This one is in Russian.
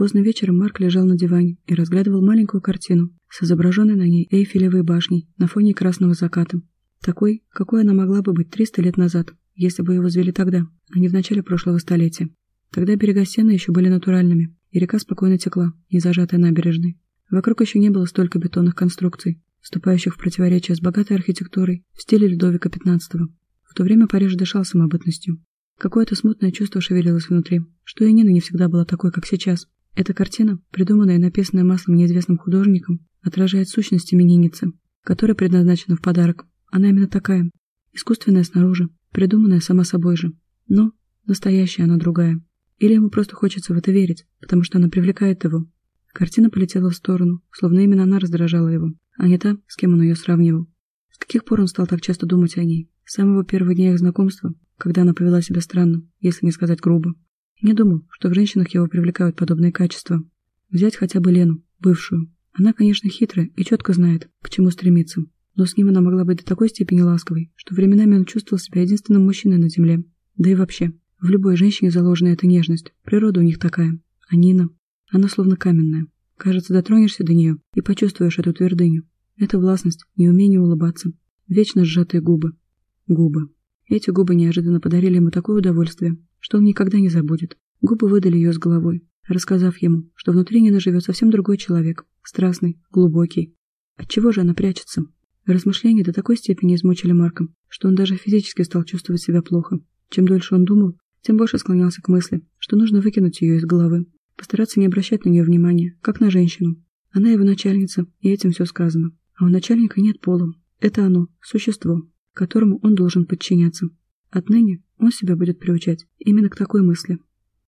Поздно вечером Марк лежал на диване и разглядывал маленькую картину с изображенной на ней Эйфелевой башней на фоне красного заката. Такой, какой она могла бы быть 300 лет назад, если бы ее возвели тогда, а не в начале прошлого столетия. Тогда берега Сены еще были натуральными, и река спокойно текла, не зажатая набережной. Вокруг еще не было столько бетонных конструкций, вступающих в противоречие с богатой архитектурой в стиле Людовика XV. В то время Париж дышал самобытностью. Какое-то смутное чувство шевелилось внутри, что и Нина не всегда была такой, как сейчас. Эта картина, придуманная и написанная маслом неизвестным художником, отражает сущность именинницы, которая предназначена в подарок. Она именно такая, искусственная снаружи, придуманная сама собой же. Но настоящая она другая. Или ему просто хочется в это верить, потому что она привлекает его. Картина полетела в сторону, словно именно она раздражала его, а не та, с кем он ее сравнивал. С каких пор он стал так часто думать о ней? С самого первого дня их знакомства, когда она повела себя странно, если не сказать грубо. Не думал, что в женщинах его привлекают подобные качества. Взять хотя бы Лену, бывшую. Она, конечно, хитрая и четко знает, к чему стремиться. Но с ним она могла быть до такой степени ласковой, что временами он чувствовал себя единственным мужчиной на земле. Да и вообще, в любой женщине заложена эта нежность. Природа у них такая. А Нина? Она словно каменная. Кажется, дотронешься до нее и почувствуешь эту твердыню. Это властность, неумение улыбаться. Вечно сжатые губы. Губы. Эти губы неожиданно подарили ему такое удовольствие, что он никогда не забудет. Губы выдали ее с головой, рассказав ему, что внутри Нины живет совсем другой человек, страстный, глубокий. Отчего же она прячется? Размышления до такой степени измучили Марка, что он даже физически стал чувствовать себя плохо. Чем дольше он думал, тем больше склонялся к мысли, что нужно выкинуть ее из головы, постараться не обращать на нее внимания, как на женщину. Она его начальница, и этим все сказано. А у начальника нет пола. Это оно, существо, которому он должен подчиняться. Отныне он себя будет приучать именно к такой мысли.